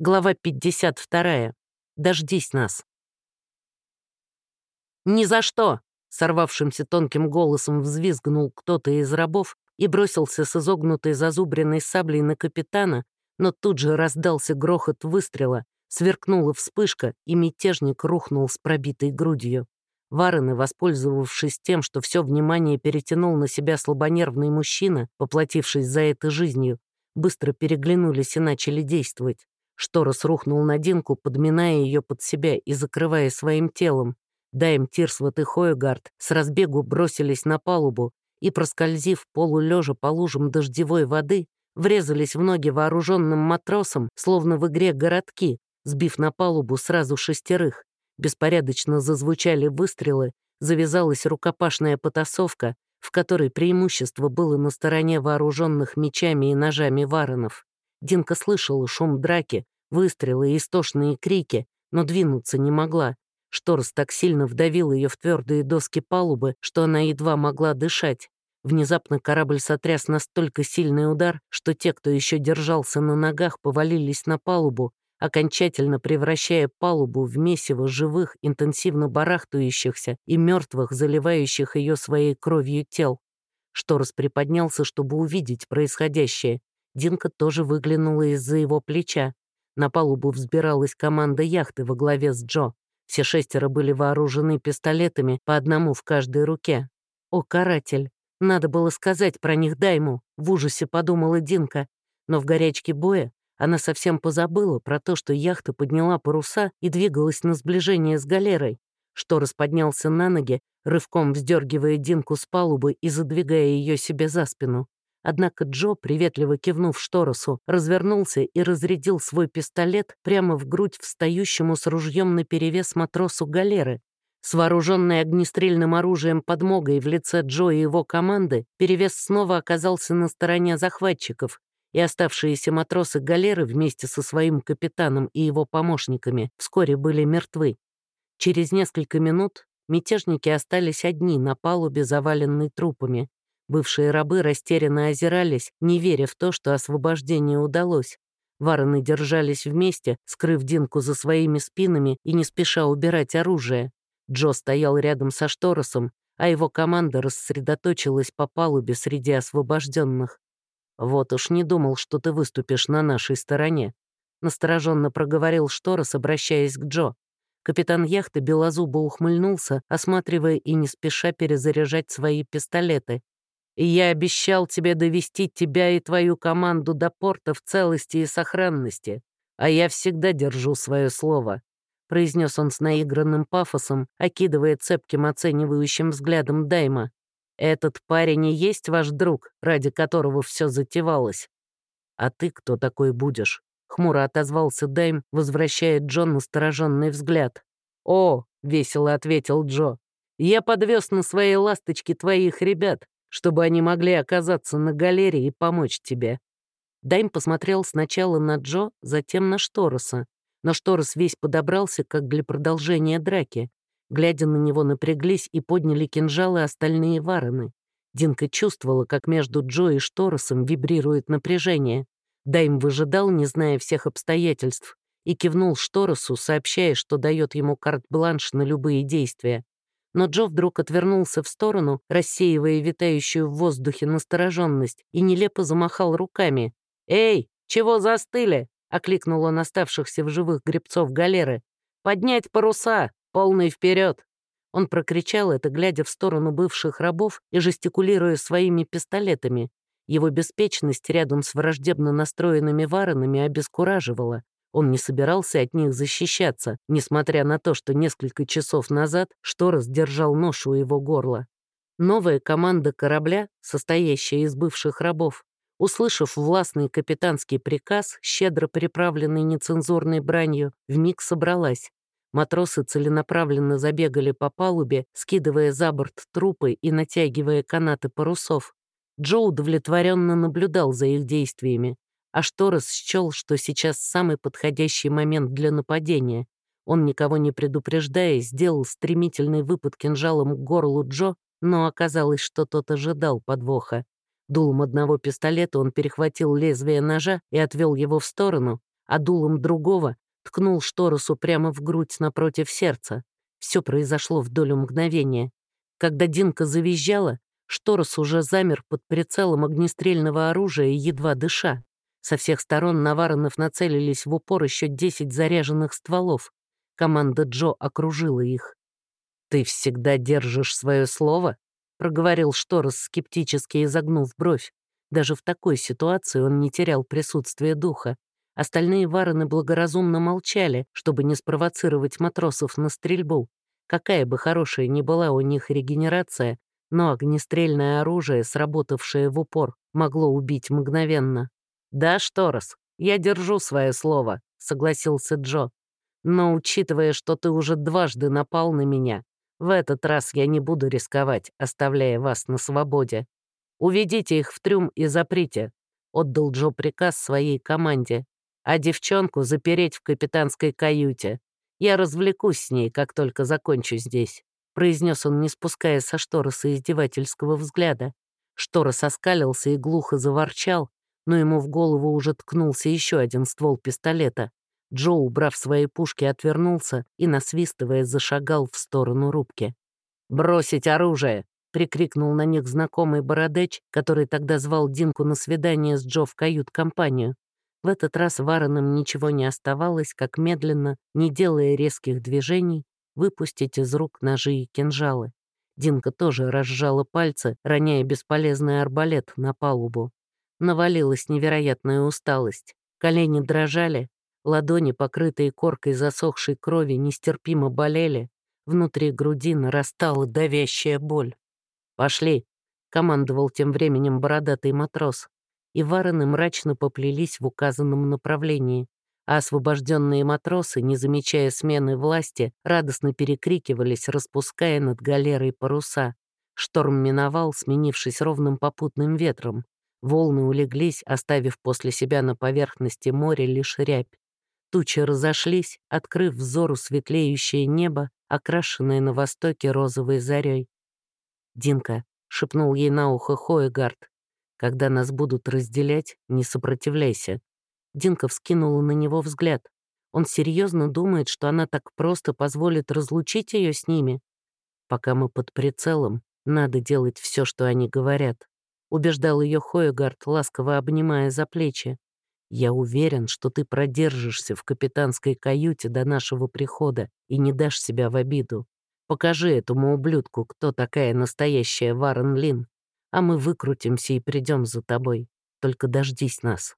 Глава 52. Дождись нас. «Ни за что!» — сорвавшимся тонким голосом взвизгнул кто-то из рабов и бросился с изогнутой зазубренной саблей на капитана, но тут же раздался грохот выстрела, сверкнула вспышка, и мятежник рухнул с пробитой грудью. Варены, воспользовавшись тем, что все внимание перетянул на себя слабонервный мужчина, поплатившись за это жизнью, быстро переглянулись и начали действовать. Шторос рухнул на Динку, подминая ее под себя и закрывая своим телом. Дайм, Тирсвот и Хоегард с разбегу бросились на палубу и, проскользив полулежа по лужам дождевой воды, врезались в ноги вооруженным матросам, словно в игре «Городки», сбив на палубу сразу шестерых. Беспорядочно зазвучали выстрелы, завязалась рукопашная потасовка, в которой преимущество было на стороне вооруженных мечами и ножами варонов. Динка слышала шум драки, выстрелы и истошные крики, но двинуться не могла. Шторс так сильно вдавил ее в твердые доски палубы, что она едва могла дышать. Внезапно корабль сотряс настолько сильный удар, что те, кто еще держался на ногах, повалились на палубу, окончательно превращая палубу в месиво живых, интенсивно барахтающихся и мертвых, заливающих ее своей кровью тел. Шторос приподнялся, чтобы увидеть происходящее, Динка тоже выглянула из-за его плеча. На палубу взбиралась команда яхты во главе с Джо. Все шестеро были вооружены пистолетами, по одному в каждой руке. «О, каратель! Надо было сказать про них Дайму!» — в ужасе подумала Динка. Но в горячке боя она совсем позабыла про то, что яхта подняла паруса и двигалась на сближение с галерой. Шторос поднялся на ноги, рывком вздергивая Динку с палубы и задвигая ее себе за спину. Однако Джо, приветливо кивнув Шторосу, развернулся и разрядил свой пистолет прямо в грудь встающему с ружьем наперевес матросу галеры. С вооруженной огнестрельным оружием подмогой в лице Джо и его команды перевес снова оказался на стороне захватчиков, и оставшиеся матросы галеры вместе со своим капитаном и его помощниками вскоре были мертвы. Через несколько минут мятежники остались одни на палубе, заваленной трупами. Бывшие рабы растерянно озирались, не веря в то, что освобождение удалось. Вороны держались вместе, скрыв Динку за своими спинами и не спеша убирать оружие. Джо стоял рядом со Шторосом, а его команда рассредоточилась по палубе среди освобожденных. «Вот уж не думал, что ты выступишь на нашей стороне», — настороженно проговорил Шторос, обращаясь к Джо. Капитан яхты белозубо ухмыльнулся, осматривая и не спеша перезаряжать свои пистолеты и я обещал тебе довести тебя и твою команду до порта в целости и сохранности, а я всегда держу свое слово», — произнес он с наигранным пафосом, окидывая цепким оценивающим взглядом Дайма. «Этот парень и есть ваш друг, ради которого все затевалось. А ты кто такой будешь?» — хмуро отозвался Дайм, возвращая Джон настороженный взгляд. «О!» — весело ответил Джо. «Я подвез на своей ласточке твоих ребят, чтобы они могли оказаться на галерее и помочь тебе». Дайм посмотрел сначала на Джо, затем на Штороса. Но Шторос весь подобрался, как для продолжения драки. Глядя на него, напряглись и подняли кинжалы остальные варены. Динка чувствовала, как между Джо и Шторосом вибрирует напряжение. Дайм выжидал, не зная всех обстоятельств, и кивнул Шторосу, сообщая, что дает ему карт-бланш на любые действия но Джо вдруг отвернулся в сторону, рассеивая витающую в воздухе настороженность, и нелепо замахал руками. «Эй, чего застыли?» — окликнул он оставшихся в живых гребцов галеры. «Поднять паруса! Полный вперед!» Он прокричал это, глядя в сторону бывших рабов и жестикулируя своими пистолетами. Его беспечность рядом с враждебно настроенными варонами обескураживала. Он не собирался от них защищаться, несмотря на то, что несколько часов назад Шторос держал нож у его горла. Новая команда корабля, состоящая из бывших рабов, услышав властный капитанский приказ, щедро приправленный нецензурной бранью, вмиг собралась. Матросы целенаправленно забегали по палубе, скидывая за борт трупы и натягивая канаты парусов. Джо удовлетворенно наблюдал за их действиями. А Шторос счел, что сейчас самый подходящий момент для нападения. Он, никого не предупреждая, сделал стремительный выпад кинжалом к горлу Джо, но оказалось, что тот ожидал подвоха. Дулом одного пистолета он перехватил лезвие ножа и отвел его в сторону, а дулом другого ткнул Шторосу прямо в грудь напротив сердца. Все произошло в долю мгновения. Когда Динка завизжала, Шторос уже замер под прицелом огнестрельного оружия, едва дыша. Со всех сторон на Варонов нацелились в упор еще 10 заряженных стволов. Команда Джо окружила их. «Ты всегда держишь свое слово?» — проговорил Шторос, скептически изогнув бровь. Даже в такой ситуации он не терял присутствие духа. Остальные варены благоразумно молчали, чтобы не спровоцировать матросов на стрельбу. Какая бы хорошая ни была у них регенерация, но огнестрельное оружие, сработавшее в упор, могло убить мгновенно. «Да, Шторос, я держу свое слово», — согласился Джо. «Но учитывая, что ты уже дважды напал на меня, в этот раз я не буду рисковать, оставляя вас на свободе. Уведите их в трюм и заприте», — отдал Джо приказ своей команде. «А девчонку запереть в капитанской каюте. Я развлекусь с ней, как только закончу здесь», — произнес он, не спуская со Штороса издевательского взгляда. Шторос оскалился и глухо заворчал, но ему в голову уже ткнулся еще один ствол пистолета. Джо, убрав свои пушки, отвернулся и, насвистывая, зашагал в сторону рубки. «Бросить оружие!» — прикрикнул на них знакомый Бородеч, который тогда звал Динку на свидание с Джо в кают-компанию. В этот раз Вареном ничего не оставалось, как медленно, не делая резких движений, выпустить из рук ножи и кинжалы. Динка тоже разжала пальцы, роняя бесполезный арбалет на палубу. Навалилась невероятная усталость. Колени дрожали, ладони, покрытые коркой засохшей крови, нестерпимо болели. Внутри груди нарастала давящая боль. «Пошли!» — командовал тем временем бородатый матрос. И варены мрачно поплелись в указанном направлении, а освобожденные матросы, не замечая смены власти, радостно перекрикивались, распуская над галерой паруса. Шторм миновал, сменившись ровным попутным ветром. Волны улеглись, оставив после себя на поверхности моря лишь рябь. Тучи разошлись, открыв взору светлеющее небо, окрашенное на востоке розовой зарей. «Динка», — шепнул ей на ухо Хоегард, «когда нас будут разделять, не сопротивляйся». Динка вскинула на него взгляд. Он серьезно думает, что она так просто позволит разлучить ее с ними. Пока мы под прицелом, надо делать все, что они говорят убеждал ее Хоегард, ласково обнимая за плечи. «Я уверен, что ты продержишься в капитанской каюте до нашего прихода и не дашь себя в обиду. Покажи этому ублюдку, кто такая настоящая Варен Лин, а мы выкрутимся и придем за тобой. Только дождись нас».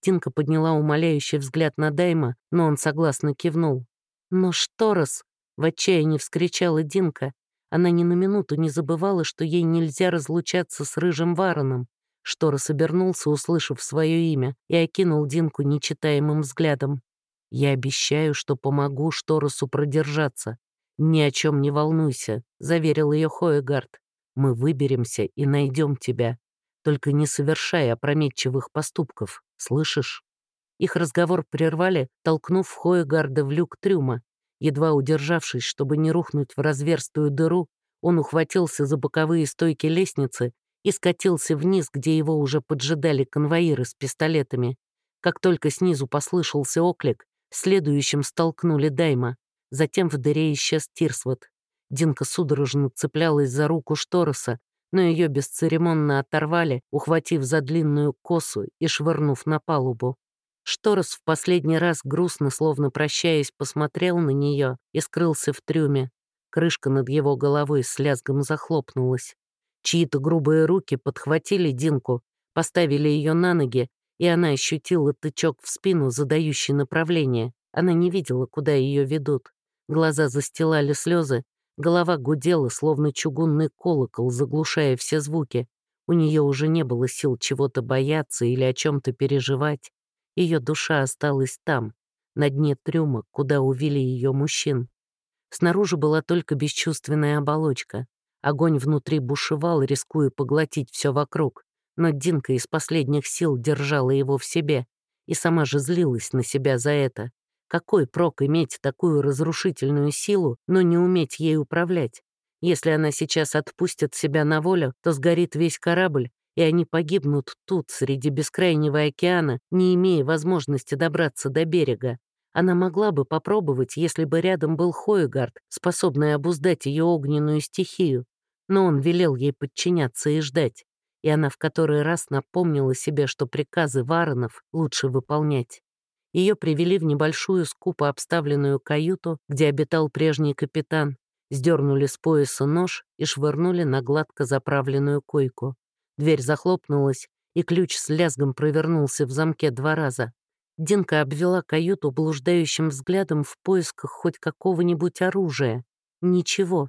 Тинка подняла умоляющий взгляд на Дайма, но он согласно кивнул. «Но что раз?» — в отчаянии вскричала Динка. Она ни на минуту не забывала, что ей нельзя разлучаться с рыжим вароном. Шторос обернулся, услышав свое имя, и окинул Динку нечитаемым взглядом. «Я обещаю, что помогу Шторосу продержаться. Ни о чем не волнуйся», — заверил ее Хоегард. «Мы выберемся и найдем тебя. Только не совершай опрометчивых поступков, слышишь?» Их разговор прервали, толкнув Хоегарда в люк трюма. Едва удержавшись, чтобы не рухнуть в разверстую дыру, он ухватился за боковые стойки лестницы и скатился вниз, где его уже поджидали конвоиры с пистолетами. Как только снизу послышался оклик, следующим столкнули Дайма. Затем в дыре исчез Тирсвот. Динка судорожно цеплялась за руку Штороса, но ее бесцеремонно оторвали, ухватив за длинную косу и швырнув на палубу. Шторос в последний раз грустно, словно прощаясь, посмотрел на нее и скрылся в трюме. Крышка над его головой с лязгом захлопнулась. Чьи-то грубые руки подхватили Динку, поставили ее на ноги, и она ощутила тычок в спину, задающий направление. Она не видела, куда ее ведут. Глаза застилали слезы, голова гудела, словно чугунный колокол, заглушая все звуки. У нее уже не было сил чего-то бояться или о чем-то переживать. Ее душа осталась там, на дне трюма, куда увели ее мужчин. Снаружи была только бесчувственная оболочка. Огонь внутри бушевал, рискуя поглотить все вокруг. Но Динка из последних сил держала его в себе и сама же злилась на себя за это. Какой прок иметь такую разрушительную силу, но не уметь ей управлять? Если она сейчас отпустит себя на волю, то сгорит весь корабль, и они погибнут тут, среди бескрайнего океана, не имея возможности добраться до берега. Она могла бы попробовать, если бы рядом был Хойгард, способный обуздать ее огненную стихию, но он велел ей подчиняться и ждать, и она в который раз напомнила себе, что приказы Варонов лучше выполнять. Ее привели в небольшую скупо обставленную каюту, где обитал прежний капитан, сдернули с пояса нож и швырнули на гладко заправленную койку. Дверь захлопнулась, и ключ с лязгом провернулся в замке два раза. Динка обвела каюту блуждающим взглядом в поисках хоть какого-нибудь оружия. Ничего.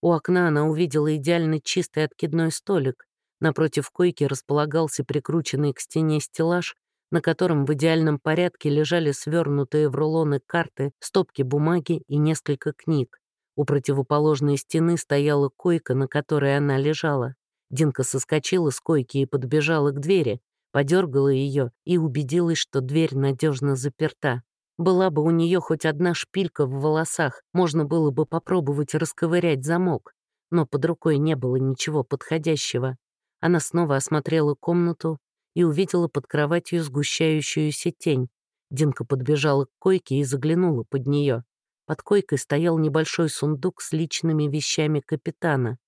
У окна она увидела идеально чистый откидной столик. Напротив койки располагался прикрученный к стене стеллаж, на котором в идеальном порядке лежали свернутые в рулоны карты, стопки бумаги и несколько книг. У противоположной стены стояла койка, на которой она лежала. Динка соскочила с койки и подбежала к двери, подергала ее и убедилась, что дверь надежно заперта. Была бы у нее хоть одна шпилька в волосах, можно было бы попробовать расковырять замок, но под рукой не было ничего подходящего. Она снова осмотрела комнату и увидела под кроватью сгущающуюся тень. Динка подбежала к койке и заглянула под нее. Под койкой стоял небольшой сундук с личными вещами капитана.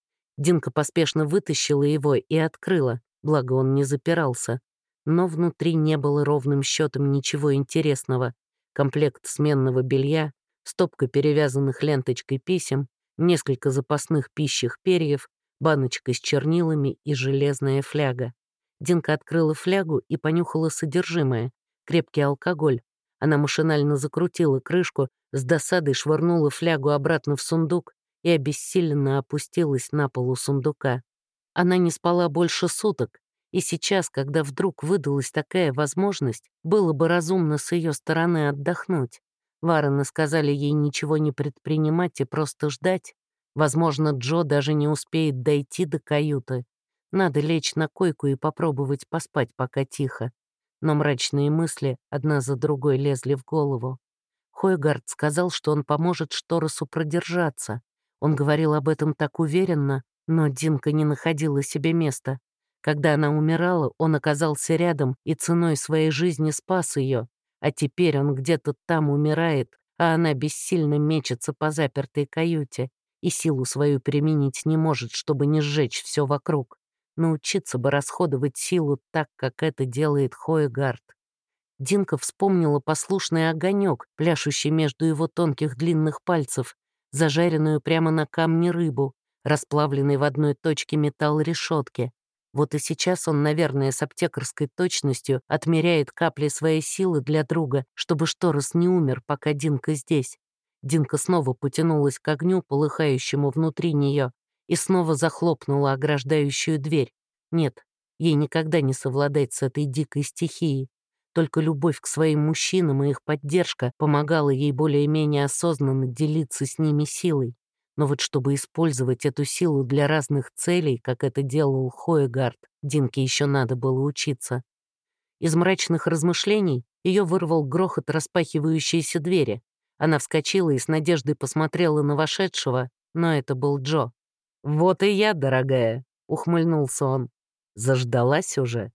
Динка поспешно вытащила его и открыла, благо он не запирался но внутри не было ровным счетом ничего интересного. Комплект сменного белья, стопка перевязанных ленточкой писем, несколько запасных пищих перьев, баночка с чернилами и железная фляга. Динка открыла флягу и понюхала содержимое. Крепкий алкоголь. Она машинально закрутила крышку, с досадой швырнула флягу обратно в сундук и обессиленно опустилась на полу сундука. Она не спала больше суток, и сейчас, когда вдруг выдалась такая возможность, было бы разумно с ее стороны отдохнуть. Варены сказали ей ничего не предпринимать и просто ждать. Возможно, Джо даже не успеет дойти до каюты. Надо лечь на койку и попробовать поспать пока тихо. Но мрачные мысли одна за другой лезли в голову. Хойгард сказал, что он поможет Шторосу продержаться. Он говорил об этом так уверенно, но Динка не находила себе места. Когда она умирала, он оказался рядом и ценой своей жизни спас ее, а теперь он где-то там умирает, а она бессильно мечется по запертой каюте и силу свою применить не может, чтобы не сжечь все вокруг. Научиться бы расходовать силу так, как это делает Хоегард. Динка вспомнила послушный огонек, пляшущий между его тонких длинных пальцев, зажаренную прямо на камне рыбу, расплавленный в одной точке металл решетки, вот и сейчас он, наверное, с аптекарской точностью отмеряет капли своей силы для друга, чтобы Шторос не умер, пока Динка здесь. Динка снова потянулась к огню, полыхающему внутри нее, и снова захлопнула ограждающую дверь. Нет, ей никогда не совладать с этой дикой стихией. Только любовь к своим мужчинам и их поддержка помогала ей более-менее осознанно делиться с ними силой. Но вот чтобы использовать эту силу для разных целей, как это делал Хоегард, Динке еще надо было учиться. Из мрачных размышлений ее вырвал грохот распахивающейся двери. Она вскочила и с надеждой посмотрела на вошедшего, но это был Джо. «Вот и я, дорогая», — ухмыльнулся он. «Заждалась уже?»